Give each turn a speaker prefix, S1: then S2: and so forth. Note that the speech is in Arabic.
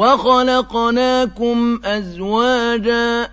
S1: وَخَلَقْنَاكُمْ أَزْوَاجًا